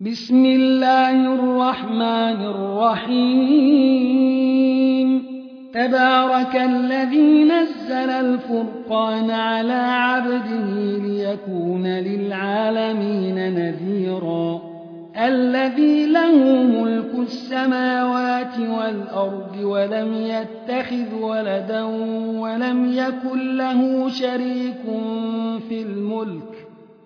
بسم الله الرحمن الرحيم. تبارك الذي نزل الفرقان على عبده ليكون للعالمين نذيرا. الذي له ملك السماوات والأرض ولم يتخذ ولدا ولم يكن له شريك في الملك.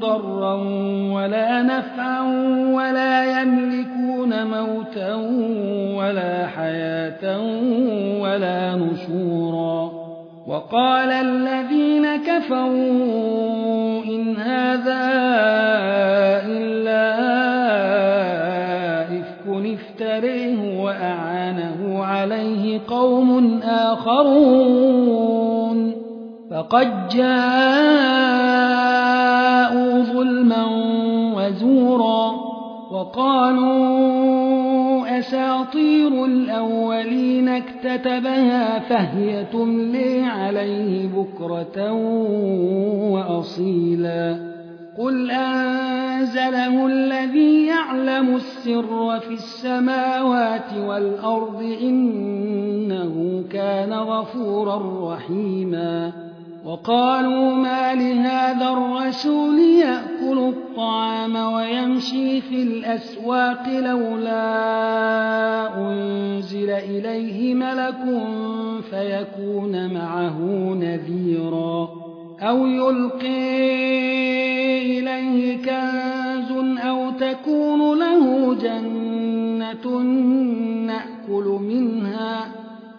ضرا ولا نفعا ولا يملكون موتا ولا حياة ولا نشورا. وقال الذين كفروا إن هذا إلا إفك افتريه وأعانه عليه قوم آخرون. فقد جاءوا وقالوا أساطير الأولين اكتتبها فهي تملي عليه بكرة وأصيلا. قل أنزله الذي يعلم السر في السماوات والأرض إنه كان غفورا رحيما. وقالوا ما لهذا الرسول يأكل الطعام ويمشي في الأسواق لولا أنزل إليه ملك فيكون معه نذيرا أو يلقي إليه كنز أو تكون له جنة نأكل منها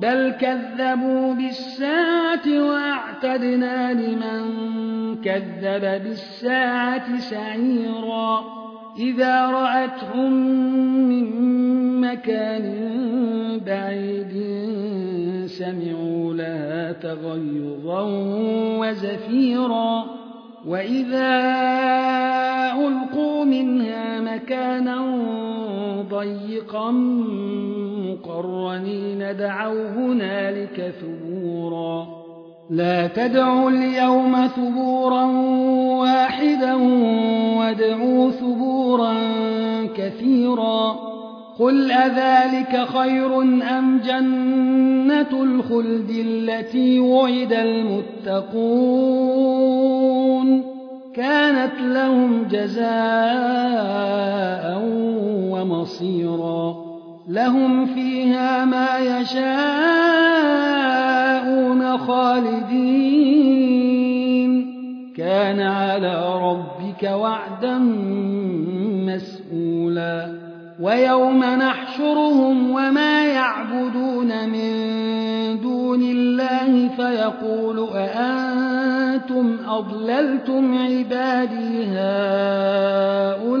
بل كذبوا بالساعة واعتدنا لمن كذب بالساعة سعيرا إذا رأتهم من مكان بعيد سمعوا لها تغيظا وزفيرا وإذا ألقوا منها مكانا ضيقا مقرنين دعوا هنالك ثبورا. لا تدعوا اليوم ثبورا واحدا وادعوا ثبورا كثيرا. قل أذلك خير أم جنة الخلد التي وعد المتقون؟ كانت لهم جزاء ومصيرا. لهم فيها ما يشاءون خالدين. كان على ربك وعدا مسئولا ويوم نحشرهم وما يعبدون من دون الله فيقول أأنتم أضللتم عبادي هؤلاء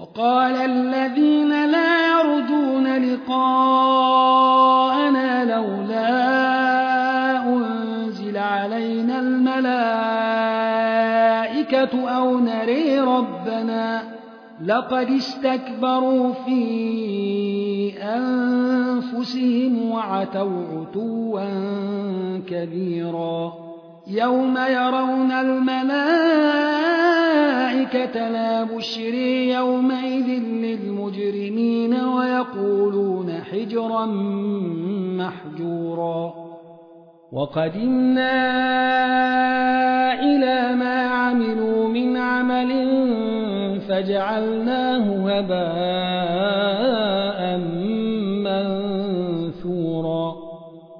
وقال الذين لا يرجون لقاءنا لولا أنزل علينا الملائكة أو نري ربنا لقد استكبروا في أنفسهم وعتوا عتوا كبيرا يوم يرون الملائكة لا بشري يومئذ للمجرمين ويقولون حجرا محجورا وقدمنا إلى ما عملوا من عمل فجعلناه هباء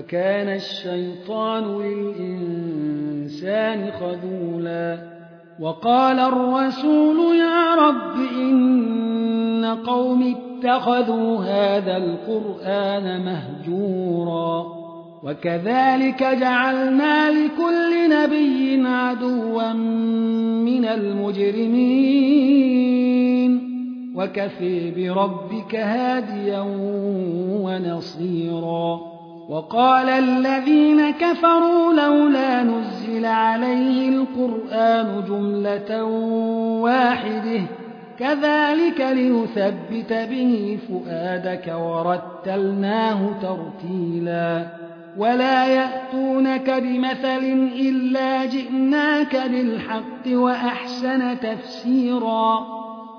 وكان الشيطان للإنسان خذولا وقال الرسول يا رب إن قوم اتخذوا هذا القرآن مهجورا وكذلك جعلنا لكل نبي عدوا من المجرمين وكفي بربك هاديا ونصيرا وقال الذين كفروا لولا نزل عليه القرآن جملة واحدة. كذلك لنثبت به فؤادك ورتلناه ترتيلا. ولا يأتونك بمثل إلا جئناك بالحق وأحسن تفسيرا.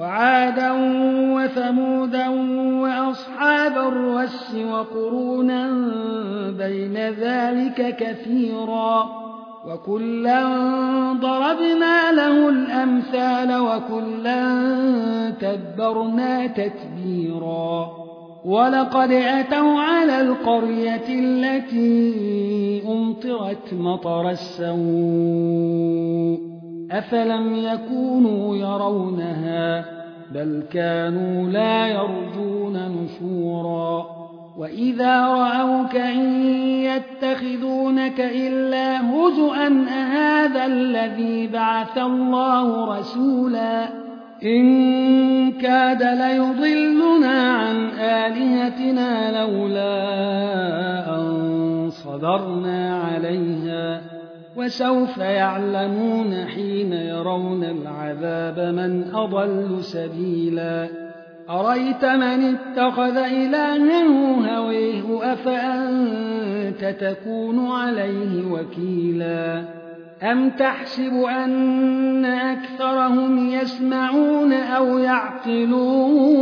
وعادا وثمودا وأصحاب الرس وقرونا بين ذلك كثيرا وكلا ضربنا له الأمثال وكلا تدبرنا تتبيرا ولقد أتوا على القرية التي أمطرت مطر السوء أفلم يكونوا يرونها بل كانوا لا يرجون نشورا وإذا رأوك إن يتخذونك إلا هزءا أهذا الذي بعث الله رسولا إن كاد ليضلنا عن آلهتنا لولا أن صبرنا عليها وسوف يعلمون حين يرون العذاب من أضل سبيلا. أريت من اتخذ إلهه هويه أفأنت تكون عليه وكيلا. أم تحسب أن أكثرهم يسمعون أو يعقلون؟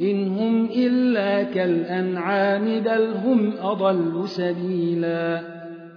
إن هم إلا كالأنعام بل هم أضل سبيلا.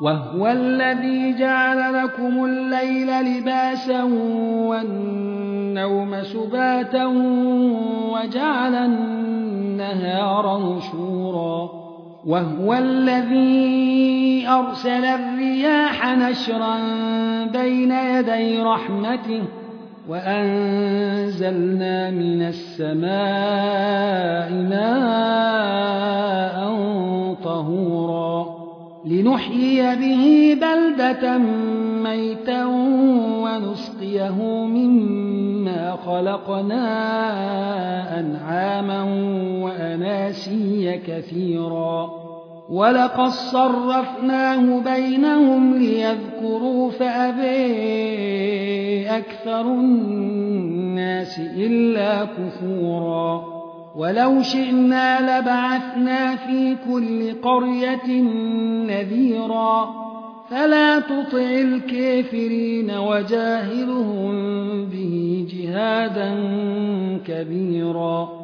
وهو الذي جعل لكم الليل لباسا والنوم سباتا وجعل النهار نشورا وهو الذي أرسل الرياح نشرا بين يدي رحمته وأنزلنا من السماء ماء طهورا لنحيي به بلدة ميتا ونسقيه مما خلقنا أنعاما وأناسيا كثيرا. ولقد صرفناه بينهم ليذكروا فأبي أكثر الناس إلا كفورا. ولو شئنا لبعثنا في كل قرية نذيرا فلا تطع الكافرين وجاهرهم به جهادا كبيرا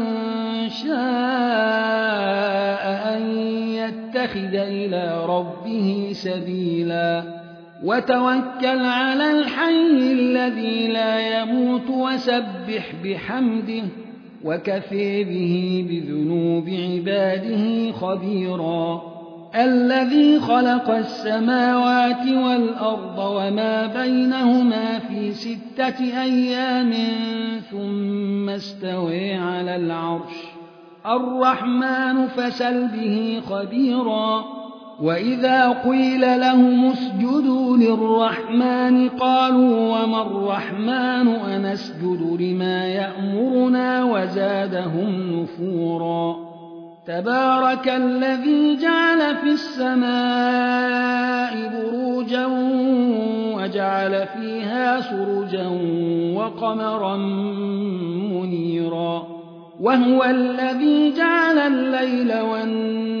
سبيلا. وتوكل على الحي الذي لا يموت وسبح بحمده وكفي به بذنوب عباده خبيرا. الذي خلق السماوات والأرض وما بينهما في ستة أيام ثم استوي على العرش. الرحمن فسل به خبيرا. وإذا قيل لهم اسجدوا للرحمن قالوا وما الرحمن أنسجد لما يأمرنا وزادهم نفورا تبارك الذي جعل في السماء بروجا وجعل فيها سرجا وقمرا منيرا وهو الذي جعل الليل والنهار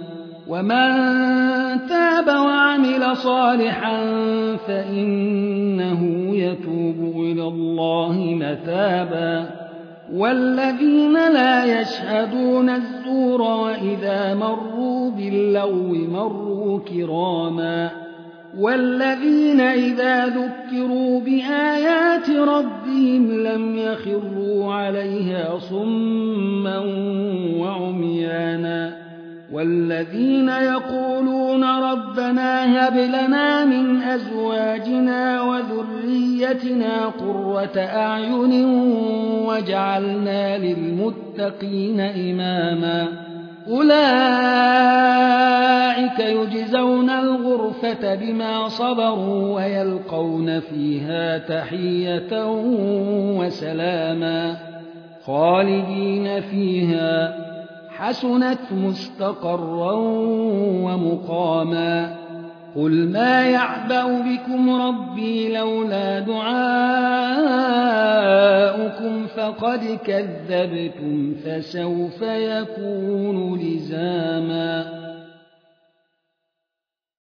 ومن تاب وعمل صالحا فإنه يتوب إلى الله متابا والذين لا يشهدون الزور وإذا مروا باللو مروا كراما والذين إذا ذكروا بآيات ربهم لم يخروا عليها صما وعميانا والذين يقولون ربنا هب لنا من أزواجنا وذريتنا قرة أعين واجعلنا للمتقين إماما. أولئك يجزون الغرفة بما صبروا ويلقون فيها تحية وسلاما خالدين فيها. حسنت مستقرا ومقاما قل ما يعبأ بكم ربي لولا دعاؤكم فقد كذبتم فسوف يكون لزاما